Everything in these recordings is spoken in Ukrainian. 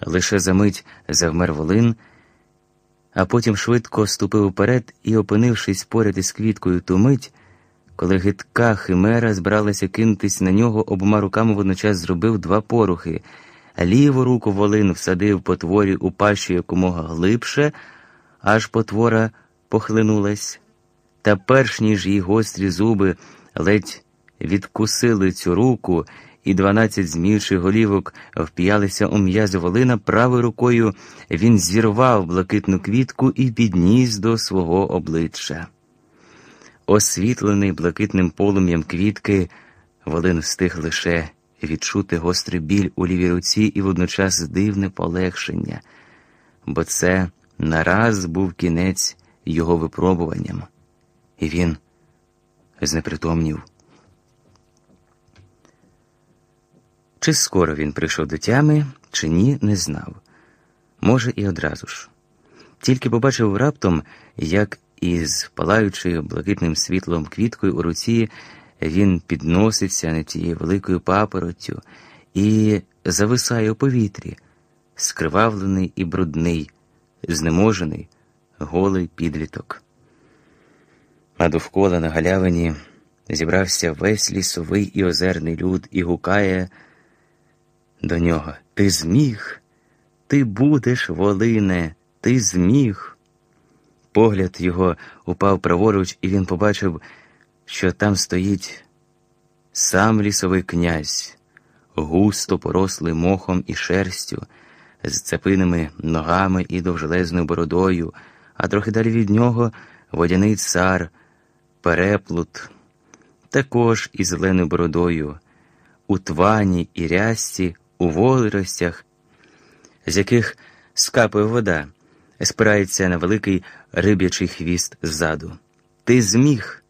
Лише за мить завмер волин, а потім швидко ступив вперед і, опинившись поряд із квіткою ту мить, коли гидка химера збиралася кинутись на нього, обома руками водночас зробив два порухи. Ліву руку волин всадив потворі у пащу якомога глибше, аж потвора похлинулась. Та перш ніж її гострі зуби ледь відкусили цю руку, і дванадцять змівших голівок вп'ялися у м'язи волина, правою рукою він зірвав блакитну квітку і підніс до свого обличчя. Освітлений блакитним полум'ям квітки, волин встиг лише відчути гострий біль у лівій руці і водночас дивне полегшення, бо це нараз був кінець його випробуванням, і він знепритомнів. Чи скоро він прийшов до тями, чи ні, не знав. Може, і одразу ж. Тільки побачив раптом, як із палаючою блакитним світлом квіткою у руці він підноситься над тією великою папороттю і зависає у повітрі, скривавлений і брудний, знеможений, голий підліток. А довкола на галявині зібрався весь лісовий і озерний люд і гукає до нього Ти зміг, ти будеш, волине, ти зміг. Погляд його упав праворуч, і він побачив, що там стоїть сам лісовий князь, густо порослий мохом і шерстю, з цепиними ногами і довжелезною бородою, а трохи далі від нього водяний цар, переплут, також із зеленою бородою, у твані і рясці у водоростях, з яких скапує вода, спирається на великий риб'ячий хвіст ззаду. Ти зміг,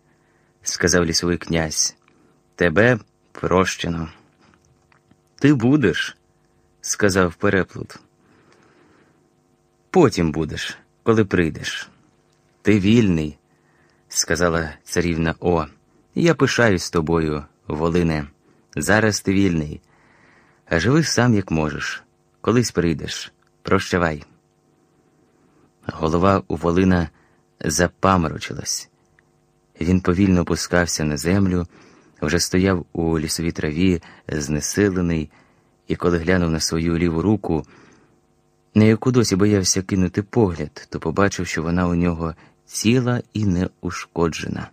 сказав лісовий князь, тебе прощено. Ти будеш, сказав переплут. Потім будеш, коли прийдеш. Ти вільний, сказала царівна О. Я пишаюсь тобою, Волине. Зараз ти вільний. Живи сам, як можеш. Колись прийдеш. Прощавай. Голова у Волина запаморочилась. Він повільно опускався на землю, вже стояв у лісовій траві, знесилений, і коли глянув на свою ліву руку, на яку досі боявся кинути погляд, то побачив, що вона у нього ціла і неушкоджена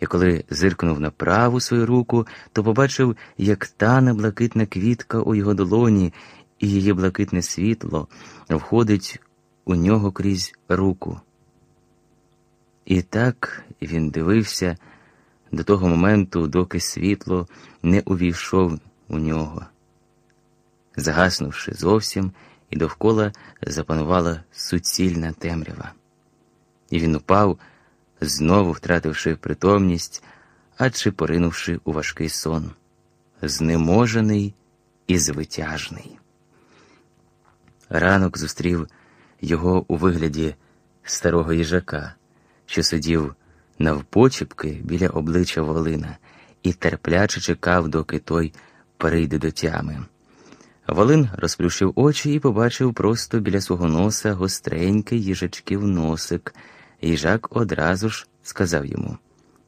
і коли зиркнув на праву свою руку, то побачив, як тане блакитна квітка у його долоні, і її блакитне світло входить у нього крізь руку. І так він дивився до того моменту, доки світло не увійшов у нього. Загаснувши зовсім, і довкола запанувала суцільна темрява. І він упав знову втративши притомність, адже поринувши у важкий сон, знеможений і звитяжний. Ранок зустрів його у вигляді старого їжака, що сидів навпочіпки біля обличчя Волина і терпляче чекав, доки той перейде до тями. Волин розплющив очі і побачив просто біля свого носа гостренький їжачків носик. Їжак одразу ж сказав йому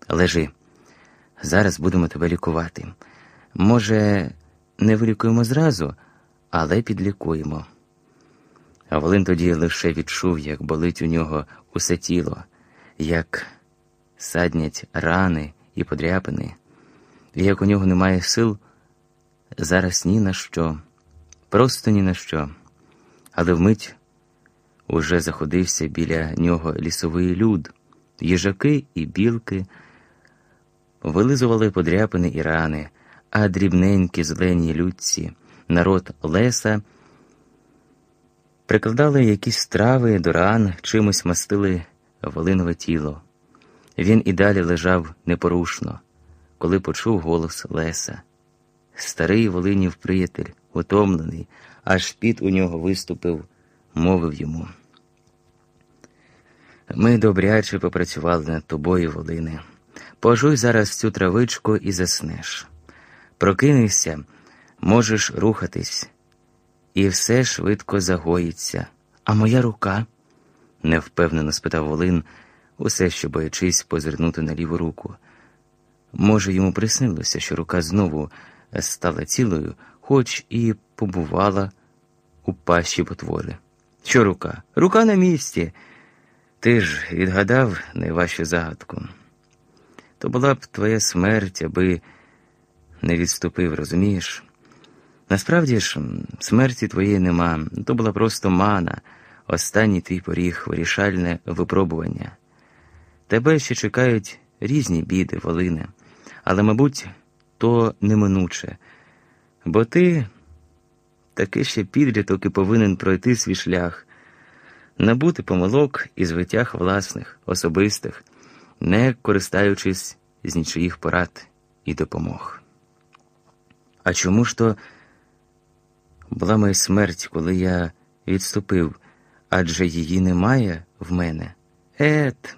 Лежи, зараз будемо тебе лікувати. Може, не вилікуємо зразу, але підлікуємо. Волин тоді лише відчув, як болить у нього усе тіло, як саднять рани і подряпини, і як у нього немає сил зараз ні на що, просто ні на що, але вмить Уже заходився біля нього лісовий люд, їжаки і білки, вилизували подряпини і рани, а дрібненькі зелені людці, народ леса, прикладали якісь страви до ран, чимось мастили волинове тіло. Він і далі лежав непорушно, коли почув голос Леса. Старий Волинів приятель, утомлений, аж піт у нього виступив мовив йому. Ми добряче попрацювали над тобою, Волине. Пожуй зараз цю травичку і заснеш. Прокинешся, можеш рухатись, і все швидко загоїться. А моя рука? невпевнено спитав Волин, усе ще боячись позирнути на ліву руку. Може, йому приснилося, що рука знову стала цілою, хоч і побувала у пащі потвори. Що рука? Рука на місці. Ти ж відгадав найважчу загадку. То була б твоя смерть, аби не відступив, розумієш? Насправді ж, смерті твоєї нема, то була просто мана, останній твій поріг, вирішальне випробування. Тебе ще чекають різні біди, волини, але, мабуть, то неминуче, бо ти таки ще підліток і повинен пройти свій шлях, набути помилок і звитяг власних, особистих, не користаючись з нічиїх порад і допомог. А чому ж то була моя смерть, коли я відступив, адже її немає в мене? Ет.